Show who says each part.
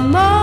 Speaker 1: amor.